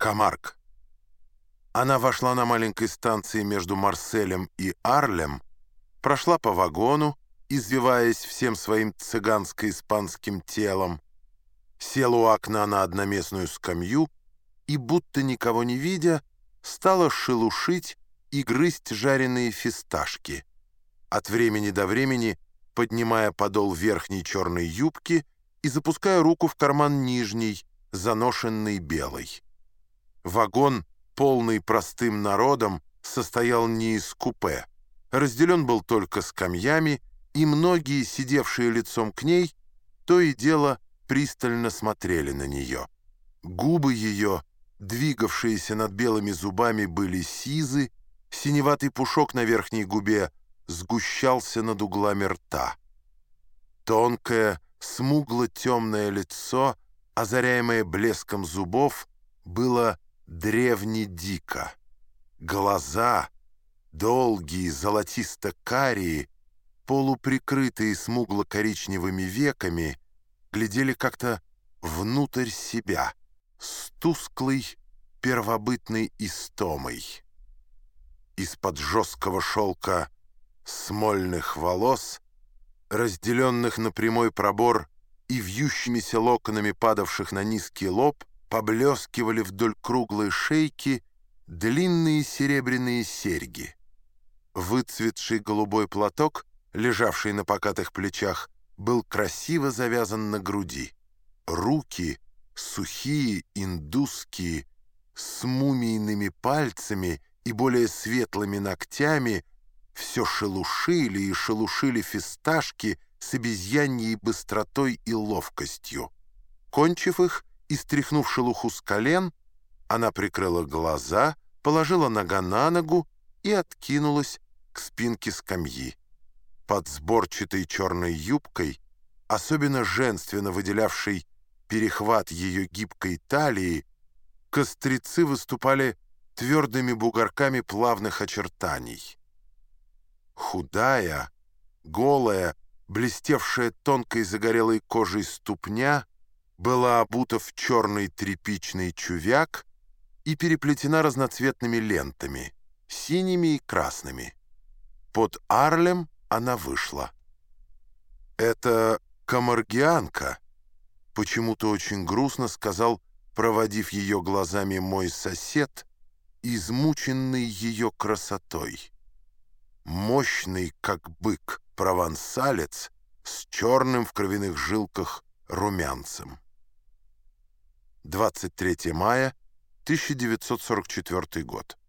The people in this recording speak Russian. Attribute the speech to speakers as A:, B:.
A: Камарк. Она вошла на маленькой станции между Марселем и Арлем, прошла по вагону, извиваясь всем своим цыганско-испанским телом, села у окна на одноместную скамью и, будто никого не видя, стала шелушить и грызть жареные фисташки, от времени до времени поднимая подол верхней черной юбки и запуская руку в карман нижней, заношенный белой. Вагон, полный простым народом, состоял не из купе. Разделен был только скамьями, и многие, сидевшие лицом к ней, то и дело пристально смотрели на нее. Губы ее, двигавшиеся над белыми зубами, были сизы, синеватый пушок на верхней губе сгущался над углами рта. Тонкое, смугло-темное лицо, озаряемое блеском зубов, было древне-дико. Глаза, долгие, золотисто-карие, полуприкрытые смугло-коричневыми веками, глядели как-то внутрь себя, с тусклой первобытной истомой. Из-под жесткого шелка смольных волос, разделенных на прямой пробор и вьющимися локонами падавших на низкий лоб, поблескивали вдоль круглой шейки длинные серебряные серьги. Выцветший голубой платок, лежавший на покатых плечах, был красиво завязан на груди. Руки, сухие, индусские, с мумийными пальцами и более светлыми ногтями, все шелушили и шелушили фисташки с обезьяньей быстротой и ловкостью. Кончив их, и, стряхнув шелуху с колен, она прикрыла глаза, положила нога на ногу и откинулась к спинке скамьи. Под сборчатой черной юбкой, особенно женственно выделявшей перехват ее гибкой талии, кострицы выступали твердыми бугорками плавных очертаний. Худая, голая, блестевшая тонкой загорелой кожей ступня — была обута в черный тряпичный чувяк и переплетена разноцветными лентами, синими и красными. Под Арлем она вышла. «Это комаргианка», — почему-то очень грустно сказал, проводив ее глазами мой сосед, измученный ее красотой. Мощный, как бык, провансалец с черным в кровяных жилках румянцем. 23 мая 1944 год.